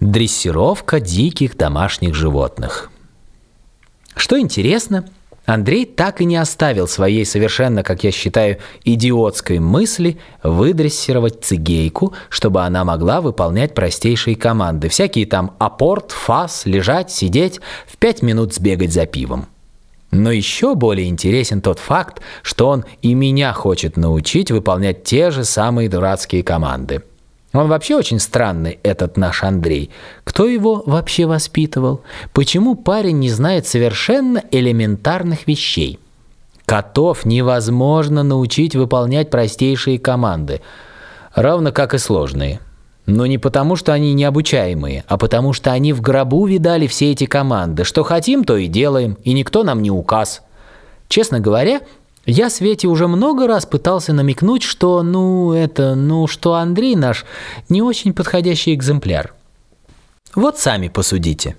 Дрессировка диких домашних животных. Что интересно, Андрей так и не оставил своей совершенно, как я считаю, идиотской мысли выдрессировать цигейку, чтобы она могла выполнять простейшие команды. Всякие там апорт, фас, лежать, сидеть, в пять минут сбегать за пивом. Но еще более интересен тот факт, что он и меня хочет научить выполнять те же самые дурацкие команды. Он вообще очень странный, этот наш Андрей. Кто его вообще воспитывал? Почему парень не знает совершенно элементарных вещей? Котов невозможно научить выполнять простейшие команды, равно как и сложные. Но не потому, что они необучаемые, а потому, что они в гробу видали все эти команды. Что хотим, то и делаем, и никто нам не указ. Честно говоря, я Свете уже много раз пытался намекнуть, что, ну, это, ну, что Андрей наш не очень подходящий экземпляр. Вот сами посудите.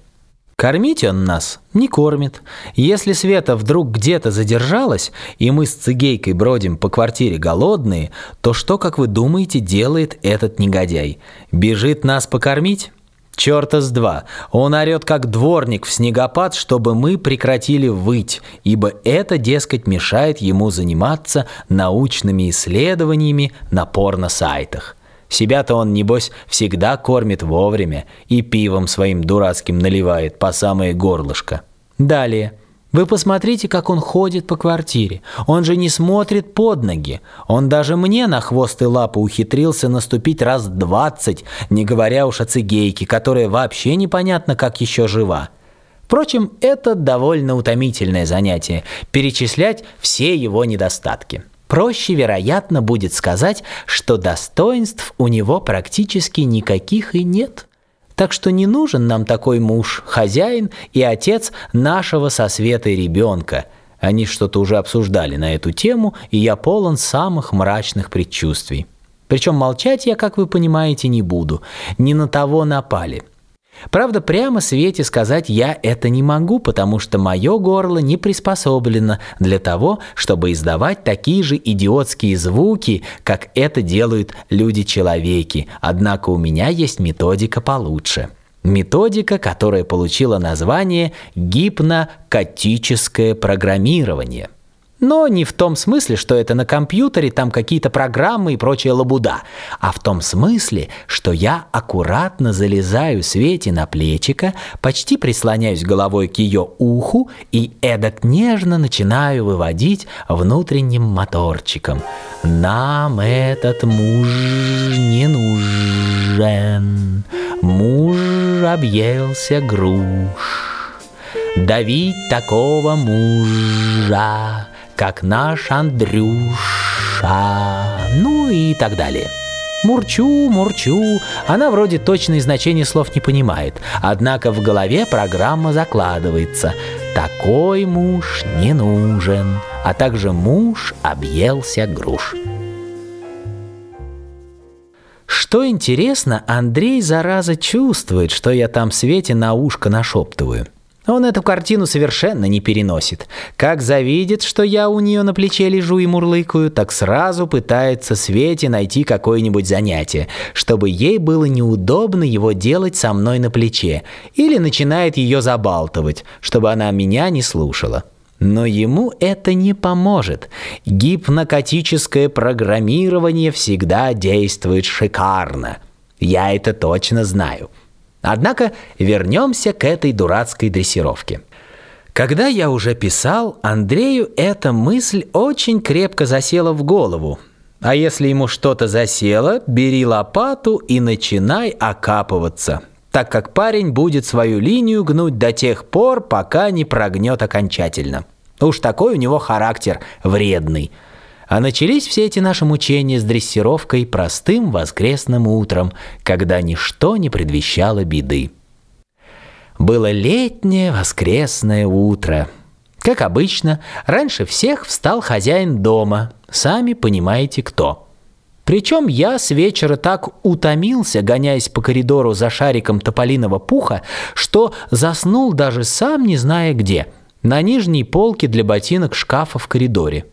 Кормить он нас не кормит. Если Света вдруг где-то задержалась, и мы с Цигейкой бродим по квартире голодные, то что, как вы думаете, делает этот негодяй? Бежит нас покормить? Черта с два. Он орет, как дворник в снегопад, чтобы мы прекратили выть, ибо это, дескать, мешает ему заниматься научными исследованиями на порно-сайтах. Себя-то он, небось, всегда кормит вовремя и пивом своим дурацким наливает по самое горлышко. Далее. Вы посмотрите, как он ходит по квартире. Он же не смотрит под ноги. Он даже мне на хвост и лапы ухитрился наступить раз двадцать, не говоря уж о цигейке, которая вообще непонятно, как еще жива. Впрочем, это довольно утомительное занятие – перечислять все его недостатки. Проще, вероятно, будет сказать, что достоинств у него практически никаких и нет. Так что не нужен нам такой муж, хозяин и отец нашего со Светой ребенка. Они что-то уже обсуждали на эту тему, и я полон самых мрачных предчувствий. Причем молчать я, как вы понимаете, не буду. Не на того напали. Правда, прямо Свете сказать я это не могу, потому что мое горло не приспособлено для того, чтобы издавать такие же идиотские звуки, как это делают люди-человеки. Однако у меня есть методика получше. Методика, которая получила название гипнокатическое программирование – но не в том смысле, что это на компьютере, там какие-то программы и прочая лабуда, а в том смысле, что я аккуратно залезаю Свете на плечико, почти прислоняюсь головой к ее уху и эдак нежно начинаю выводить внутренним моторчиком. Нам этот муж не нужен, муж объелся груш. Давить такого мужа как наш Андрюша, ну и так далее. Мурчу, мурчу, она вроде точные значения слов не понимает, однако в голове программа закладывается. Такой муж не нужен, а также муж объелся груш. Что интересно, Андрей, зараза, чувствует, что я там Свете на ушко нашептываю – он эту картину совершенно не переносит. Как завидит, что я у нее на плече лежу и мурлыкаю, так сразу пытается Свете найти какое-нибудь занятие, чтобы ей было неудобно его делать со мной на плече, или начинает ее забалтывать, чтобы она меня не слушала. Но ему это не поможет. Гипнокатическое программирование всегда действует шикарно. Я это точно знаю. Однако вернемся к этой дурацкой дрессировке. Когда я уже писал, Андрею эта мысль очень крепко засела в голову. А если ему что-то засело, бери лопату и начинай окапываться, так как парень будет свою линию гнуть до тех пор, пока не прогнет окончательно. Уж такой у него характер вредный – а начались все эти наши мучения с дрессировкой простым воскресным утром, когда ничто не предвещало беды. Было летнее воскресное утро. Как обычно, раньше всех встал хозяин дома, сами понимаете кто. Причем я с вечера так утомился, гоняясь по коридору за шариком тополиного пуха, что заснул даже сам не зная где, на нижней полке для ботинок шкафа в коридоре.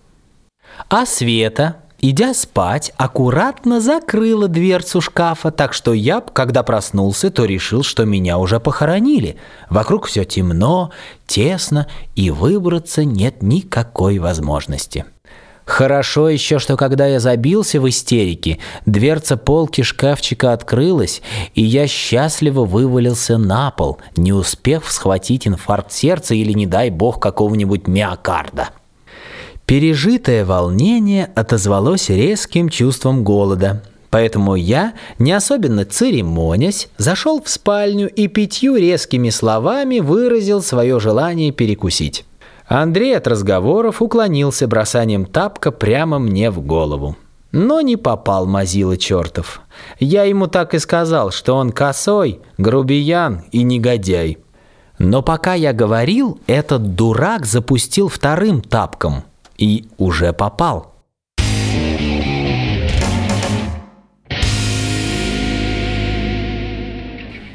А Света идя спать, аккуратно закрыла дверцу шкафа, так что я, когда проснулся, то решил, что меня уже похоронили. Вокруг все темно, тесно, и выбраться нет никакой возможности. Хорошо еще, что когда я забился в истерике, дверца полки шкафчика открылась, и я счастливо вывалился на пол, не успев схватить инфаркт сердца или, не дай бог, какого-нибудь миокарда. Пережитое волнение отозвалось резким чувством голода, поэтому я, не особенно церемонясь, зашел в спальню и пятью резкими словами выразил свое желание перекусить. Андрей от разговоров уклонился бросанием тапка прямо мне в голову. Но не попал мазила чертов. Я ему так и сказал, что он косой, грубиян и негодяй. Но пока я говорил, этот дурак запустил вторым тапком и уже попал.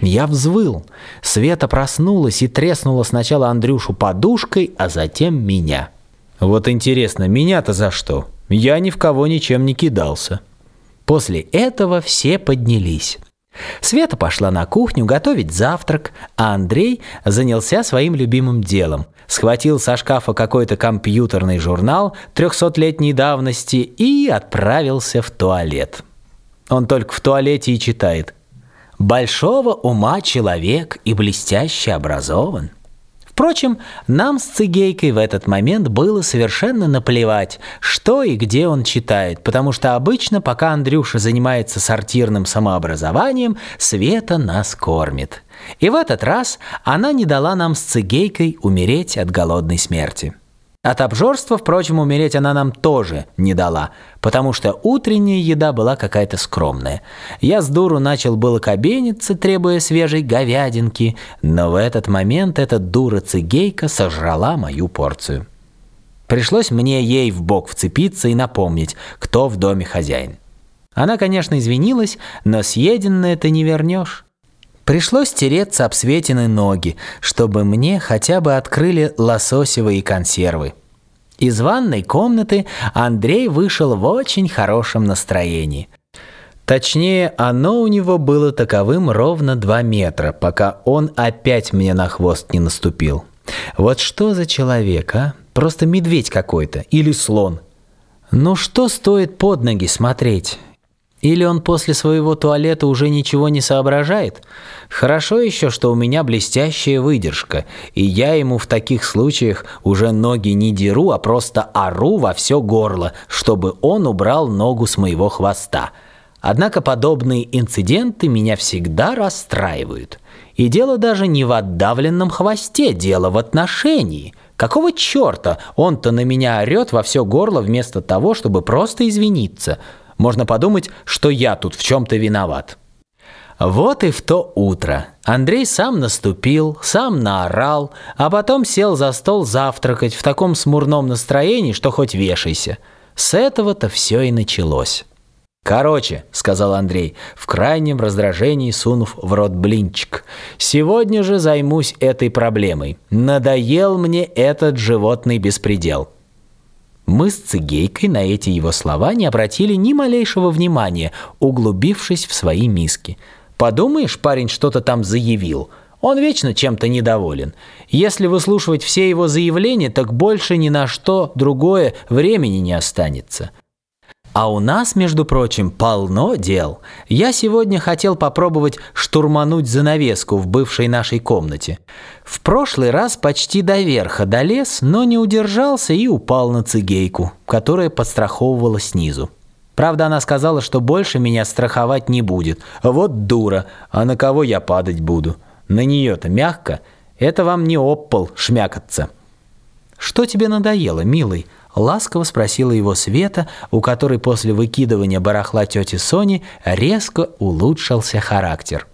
Я взвыл. Света проснулась и треснула сначала Андрюшу подушкой, а затем меня. Вот интересно, меня-то за что? Я ни в кого ничем не кидался. После этого все поднялись. Света пошла на кухню готовить завтрак, а Андрей занялся своим любимым делом. Схватил со шкафа какой-то компьютерный журнал трехсотлетней давности и отправился в туалет. Он только в туалете и читает. Большого ума человек и блестяще образован. Впрочем, нам с Цигейкой в этот момент было совершенно наплевать, что и где он читает, потому что обычно, пока Андрюша занимается сортирным самообразованием, Света нас кормит. И в этот раз она не дала нам с Цигейкой умереть от голодной смерти. От обжорства, впрочем, умереть она нам тоже не дала, потому что утренняя еда была какая-то скромная. Я с дуру начал было кабениться, требуя свежей говядинки, но в этот момент эта дура-цигейка сожрала мою порцию. Пришлось мне ей в бок вцепиться и напомнить, кто в доме хозяин. Она, конечно, извинилась, но съеденное ты не вернешь. Пришлось тереться об Светины ноги, чтобы мне хотя бы открыли лососевые консервы. Из ванной комнаты Андрей вышел в очень хорошем настроении. Точнее, оно у него было таковым ровно два метра, пока он опять мне на хвост не наступил. Вот что за человек, а? Просто медведь какой-то или слон. Ну что стоит под ноги смотреть? Или он после своего туалета уже ничего не соображает? Хорошо еще, что у меня блестящая выдержка, и я ему в таких случаях уже ноги не деру, а просто ору во все горло, чтобы он убрал ногу с моего хвоста. Однако подобные инциденты меня всегда расстраивают. И дело даже не в отдавленном хвосте, дело в отношении. Какого черта он-то на меня орет во все горло вместо того, чтобы просто извиниться – можно подумать, что я тут в чем-то виноват. Вот и в то утро Андрей сам наступил, сам наорал, а потом сел за стол завтракать в таком смурном настроении, что хоть вешайся. С этого-то все и началось. «Короче», — сказал Андрей, в крайнем раздражении сунув в рот блинчик, «сегодня же займусь этой проблемой. Надоел мне этот животный беспредел». Мы с Цигейкой на эти его слова не обратили ни малейшего внимания, углубившись в свои миски. Подумаешь, парень что-то там заявил. Он вечно чем-то недоволен. Если выслушивать все его заявления, так больше ни на что другое времени не останется. А у нас, между прочим, полно дел. Я сегодня хотел попробовать штурмануть занавеску в бывшей нашей комнате. В прошлый раз почти до верха долез, но не удержался и упал на цигейку, которая подстраховывала снизу. Правда, она сказала, что больше меня страховать не будет. Вот дура, а на кого я падать буду? На нее-то мягко. Это вам не оппол шмякаться. Что тебе надоело, милый? Ласково спросила его Света, у которой после выкидывания барахла тети Сони резко улучшился характер.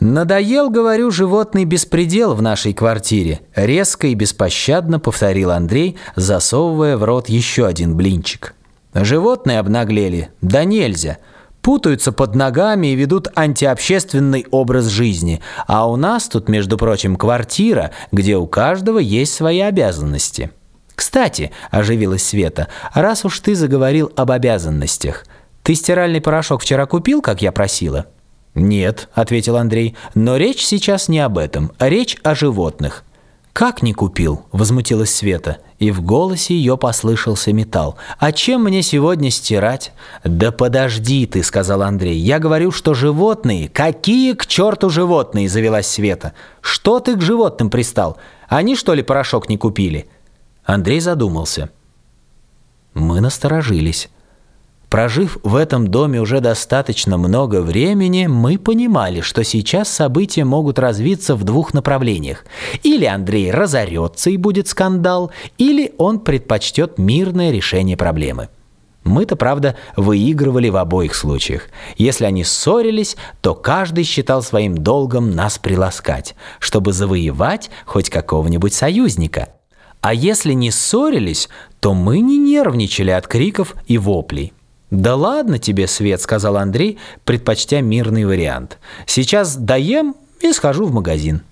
«Надоел, говорю, животный беспредел в нашей квартире», — резко и беспощадно повторил Андрей, засовывая в рот еще один блинчик. «Животные обнаглели, да нельзя. Путаются под ногами и ведут антиобщественный образ жизни. А у нас тут, между прочим, квартира, где у каждого есть свои обязанности». «Кстати», – оживилась Света, – «раз уж ты заговорил об обязанностях, ты стиральный порошок вчера купил, как я просила?» «Нет», – ответил Андрей, – «но речь сейчас не об этом, речь о животных». «Как не купил?» – возмутилась Света, и в голосе ее послышался металл. «А чем мне сегодня стирать?» «Да подожди ты», – сказал Андрей. «Я говорю, что животные...» «Какие к черту животные?» – завелась Света. «Что ты к животным пристал? Они, что ли, порошок не купили?» Андрей задумался. Мы насторожились. Прожив в этом доме уже достаточно много времени, мы понимали, что сейчас события могут развиться в двух направлениях. Или Андрей разорется и будет скандал, или он предпочтет мирное решение проблемы. Мы-то, правда, выигрывали в обоих случаях. Если они ссорились, то каждый считал своим долгом нас приласкать, чтобы завоевать хоть какого-нибудь союзника. А если не ссорились, то мы не нервничали от криков и воплей. «Да ладно тебе, Свет», — сказал Андрей, предпочтя мирный вариант. «Сейчас доем и схожу в магазин».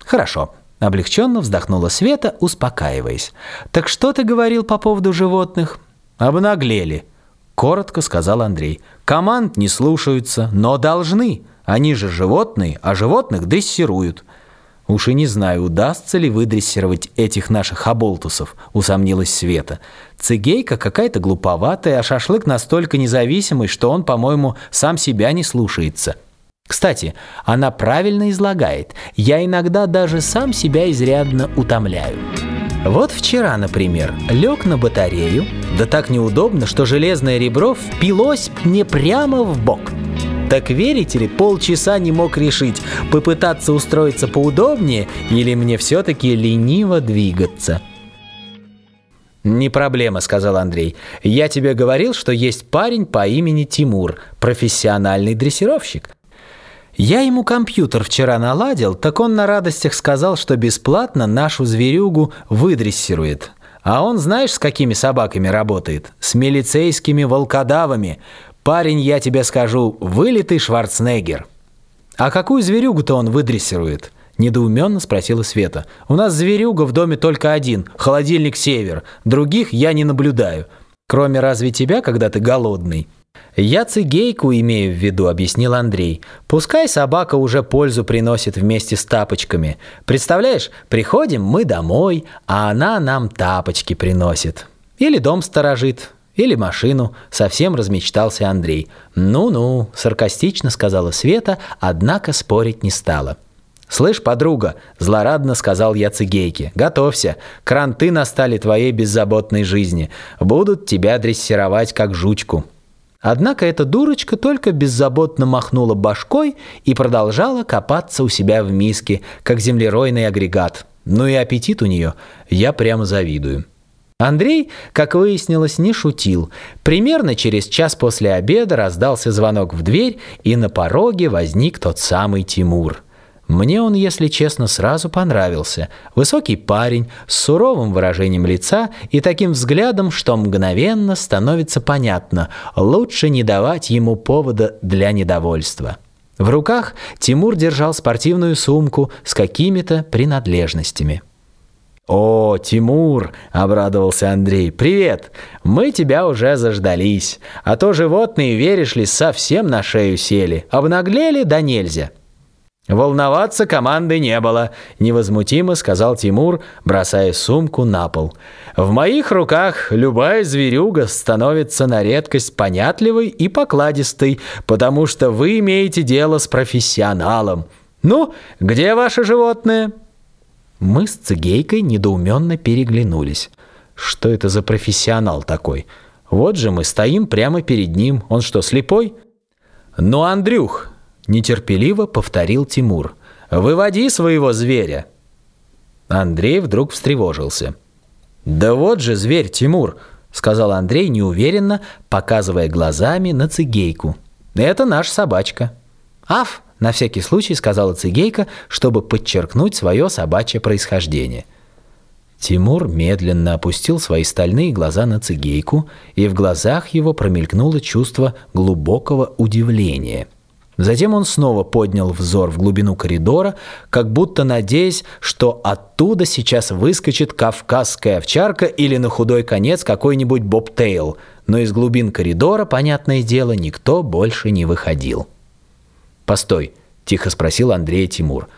«Хорошо», — облегченно вздохнула Света, успокаиваясь. «Так что ты говорил по поводу животных?» «Обнаглели», — коротко сказал Андрей. «Команд не слушаются, но должны. Они же животные, а животных дрессируют». «Уж и не знаю, удастся ли выдрессировать этих наших оболтусов», — усомнилась Света. «Цигейка какая-то глуповатая, а шашлык настолько независимый, что он, по-моему, сам себя не слушается». Кстати, она правильно излагает. Я иногда даже сам себя изрядно утомляю. Вот вчера, например, лег на батарею, да так неудобно, что железное ребро впилось мне прямо в бок – так верите ли, полчаса не мог решить, попытаться устроиться поудобнее или мне все-таки лениво двигаться. «Не проблема», — сказал Андрей. «Я тебе говорил, что есть парень по имени Тимур, профессиональный дрессировщик. Я ему компьютер вчера наладил, так он на радостях сказал, что бесплатно нашу зверюгу выдрессирует. А он знаешь, с какими собаками работает? С милицейскими волкодавами. Парень, я тебе скажу, вылитый Шварценеггер. А какую зверюгу-то он выдрессирует? Недоуменно спросила Света. У нас зверюга в доме только один, холодильник «Север». Других я не наблюдаю. Кроме разве тебя, когда ты голодный. «Я цигейку имею в виду», — объяснил Андрей. «Пускай собака уже пользу приносит вместе с тапочками. Представляешь, приходим мы домой, а она нам тапочки приносит. Или дом сторожит. Или машину, совсем размечтался Андрей. «Ну-ну», — саркастично сказала Света, однако спорить не стала. «Слышь, подруга», — злорадно сказал я цигейке, — «готовься, кранты настали твоей беззаботной жизни, будут тебя дрессировать как жучку». Однако эта дурочка только беззаботно махнула башкой и продолжала копаться у себя в миске, как землеройный агрегат. Ну и аппетит у нее, я прямо завидую. Андрей, как выяснилось, не шутил. Примерно через час после обеда раздался звонок в дверь, и на пороге возник тот самый Тимур. Мне он, если честно, сразу понравился. Высокий парень с суровым выражением лица и таким взглядом, что мгновенно становится понятно, лучше не давать ему повода для недовольства. В руках Тимур держал спортивную сумку с какими-то принадлежностями. «О, Тимур!» – обрадовался Андрей. «Привет! Мы тебя уже заждались. А то животные, веришь ли, совсем на шею сели. Обнаглели да нельзя». «Волноваться команды не было», – невозмутимо сказал Тимур, бросая сумку на пол. «В моих руках любая зверюга становится на редкость понятливой и покладистой, потому что вы имеете дело с профессионалом. Ну, где ваше животное?» Мы с Цигейкой недоуменно переглянулись. Что это за профессионал такой? Вот же мы стоим прямо перед ним. Он что, слепой? Ну, Андрюх, нетерпеливо повторил Тимур. Выводи своего зверя. Андрей вдруг встревожился. Да вот же зверь, Тимур, сказал Андрей неуверенно, показывая глазами на Цигейку. Это наш собачка. Аф, на всякий случай сказала Цигейка, чтобы подчеркнуть свое собачье происхождение. Тимур медленно опустил свои стальные глаза на Цигейку, и в глазах его промелькнуло чувство глубокого удивления. Затем он снова поднял взор в глубину коридора, как будто надеясь, что оттуда сейчас выскочит кавказская овчарка или на худой конец какой-нибудь бобтейл, но из глубин коридора, понятное дело, никто больше не выходил. «Постой», — тихо спросил Андрей Тимур.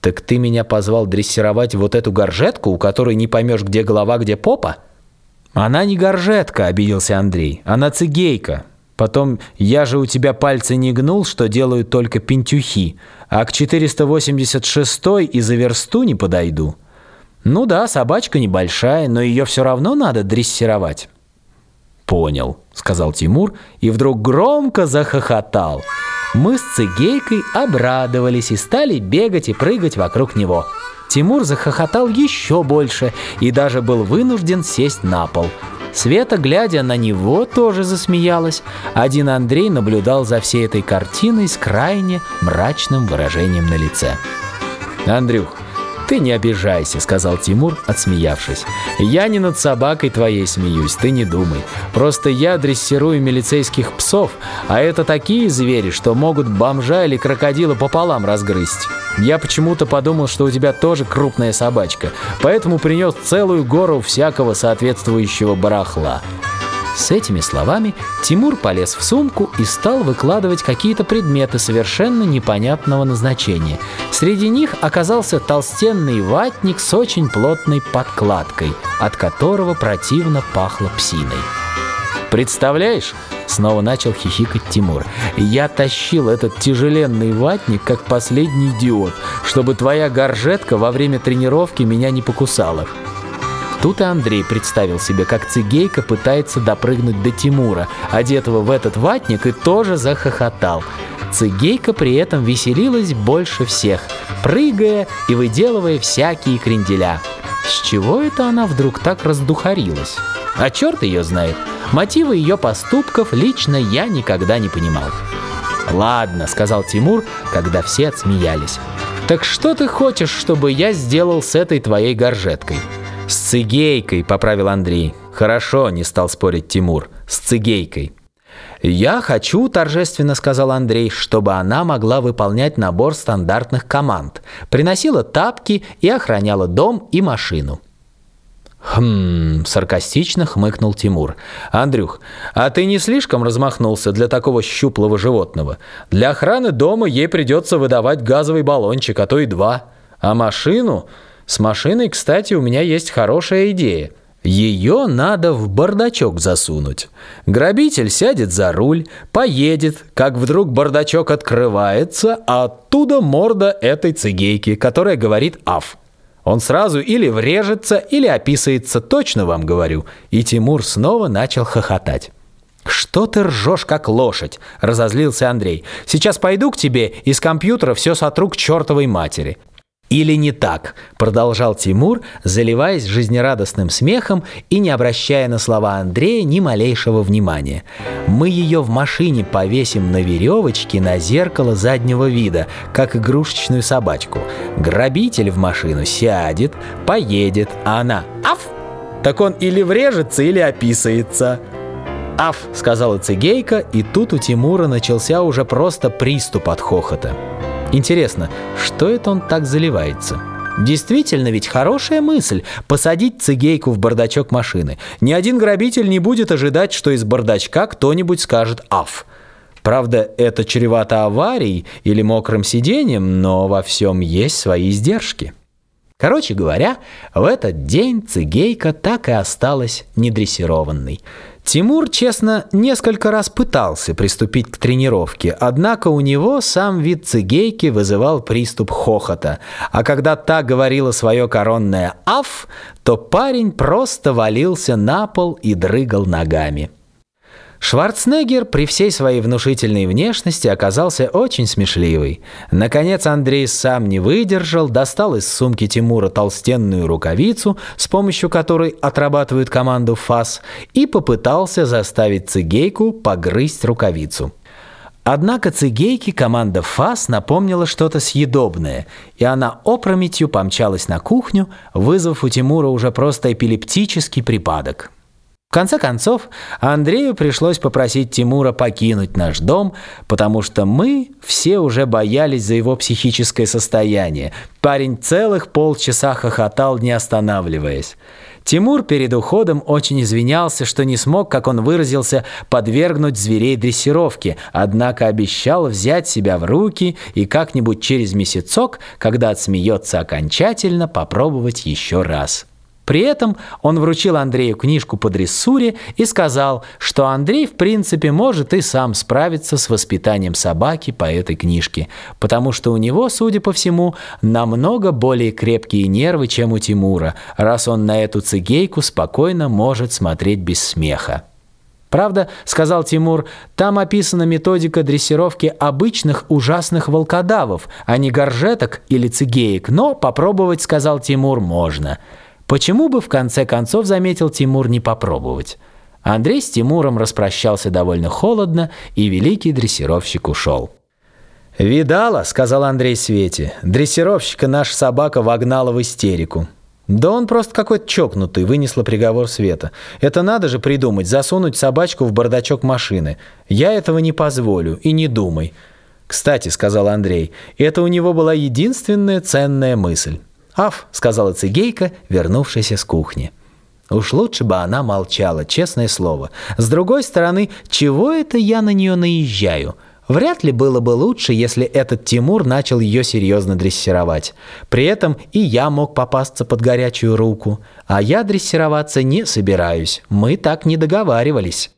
«Так ты меня позвал дрессировать вот эту горжетку, у которой не поймешь, где голова, где попа?» «Она не горжетка», — обиделся Андрей. «Она цигейка. Потом, я же у тебя пальцы не гнул, что делают только пентюхи, а к 486 и за версту не подойду. Ну да, собачка небольшая, но ее все равно надо дрессировать. Понял, сказал Тимур и вдруг громко захохотал. Мы с Цигейкой обрадовались и стали бегать и прыгать вокруг него. Тимур захохотал еще больше и даже был вынужден сесть на пол – Света, глядя на него, тоже засмеялась. Один Андрей наблюдал за всей этой картиной с крайне мрачным выражением на лице. «Андрюх, «Ты не обижайся», — сказал Тимур, отсмеявшись. «Я не над собакой твоей смеюсь, ты не думай. Просто я дрессирую милицейских псов, а это такие звери, что могут бомжа или крокодила пополам разгрызть. Я почему-то подумал, что у тебя тоже крупная собачка, поэтому принес целую гору всякого соответствующего барахла». С этими словами Тимур полез в сумку и стал выкладывать какие-то предметы совершенно непонятного назначения. Среди них оказался толстенный ватник с очень плотной подкладкой, от которого противно пахло псиной. «Представляешь?» — снова начал хихикать Тимур. «Я тащил этот тяжеленный ватник, как последний идиот, чтобы твоя горжетка во время тренировки меня не покусала». Тут и Андрей представил себе, как Цигейка пытается допрыгнуть до Тимура, одетого в этот ватник, и тоже захохотал. Цигейка при этом веселилась больше всех, прыгая и выделывая всякие кренделя. С чего это она вдруг так раздухарилась? А черт ее знает. Мотивы ее поступков лично я никогда не понимал. «Ладно», — сказал Тимур, когда все отсмеялись. «Так что ты хочешь, чтобы я сделал с этой твоей горжеткой?» «С цигейкой», — поправил Андрей. «Хорошо», — не стал спорить Тимур. «С цигейкой». «Я хочу», — торжественно сказал Андрей, «чтобы она могла выполнять набор стандартных команд, приносила тапки и охраняла дом и машину». «Хм...» — саркастично хмыкнул Тимур. «Андрюх, а ты не слишком размахнулся для такого щуплого животного? Для охраны дома ей придется выдавать газовый баллончик, а то и два. А машину...» С машиной, кстати, у меня есть хорошая идея. Ее надо в бардачок засунуть. Грабитель сядет за руль, поедет, как вдруг бардачок открывается, а оттуда морда этой цигейки, которая говорит «аф». Он сразу или врежется, или описывается, точно вам говорю. И Тимур снова начал хохотать. «Что ты ржешь, как лошадь?» – разозлился Андрей. «Сейчас пойду к тебе, из компьютера все сотру к чертовой матери. «Или не так?» – продолжал Тимур, заливаясь жизнерадостным смехом и не обращая на слова Андрея ни малейшего внимания. «Мы ее в машине повесим на веревочке на зеркало заднего вида, как игрушечную собачку. Грабитель в машину сядет, поедет, а она «Аф!» Так он или врежется, или описывается. «Аф!» – сказала Цигейка, и тут у Тимура начался уже просто приступ от хохота. Интересно, что это он так заливается? Действительно ведь хорошая мысль – посадить цигейку в бардачок машины. Ни один грабитель не будет ожидать, что из бардачка кто-нибудь скажет «аф». Правда, это чревато аварией или мокрым сиденьем, но во всем есть свои издержки. Короче говоря, в этот день цигейка так и осталась недрессированной. Тимур, честно, несколько раз пытался приступить к тренировке, однако у него сам вид цигейки вызывал приступ хохота, а когда та говорила свое коронное «аф», то парень просто валился на пол и дрыгал ногами. Шварценеггер при всей своей внушительной внешности оказался очень смешливый. Наконец Андрей сам не выдержал, достал из сумки Тимура толстенную рукавицу, с помощью которой отрабатывают команду ФАС, и попытался заставить цигейку погрызть рукавицу. Однако цигейке команда ФАС напомнила что-то съедобное, и она опрометью помчалась на кухню, вызвав у Тимура уже просто эпилептический припадок. В конце концов, Андрею пришлось попросить Тимура покинуть наш дом, потому что мы все уже боялись за его психическое состояние. Парень целых полчаса хохотал, не останавливаясь. Тимур перед уходом очень извинялся, что не смог, как он выразился, подвергнуть зверей дрессировке, однако обещал взять себя в руки и как-нибудь через месяцок, когда отсмеется окончательно, попробовать еще раз. При этом он вручил Андрею книжку по дрессуре и сказал, что Андрей в принципе может и сам справиться с воспитанием собаки по этой книжке, потому что у него, судя по всему, намного более крепкие нервы, чем у Тимура, раз он на эту цигейку спокойно может смотреть без смеха. Правда, сказал Тимур, там описана методика дрессировки обычных ужасных волкодавов, а не горжеток или цигеек, но попробовать, сказал Тимур, можно. Почему бы в конце концов, заметил Тимур, не попробовать? Андрей с Тимуром распрощался довольно холодно, и великий дрессировщик ушел. «Видала», — сказал Андрей Свете, — «дрессировщика наша собака вогнала в истерику». «Да он просто какой-то чокнутый», — вынесла приговор Света. «Это надо же придумать, засунуть собачку в бардачок машины. Я этого не позволю, и не думай». «Кстати», — сказал Андрей, — «это у него была единственная ценная мысль». «Аф», — сказала цигейка, вернувшаяся с кухни. Уж лучше бы она молчала, честное слово. С другой стороны, чего это я на нее наезжаю? Вряд ли было бы лучше, если этот Тимур начал ее серьезно дрессировать. При этом и я мог попасться под горячую руку. А я дрессироваться не собираюсь. Мы так не договаривались.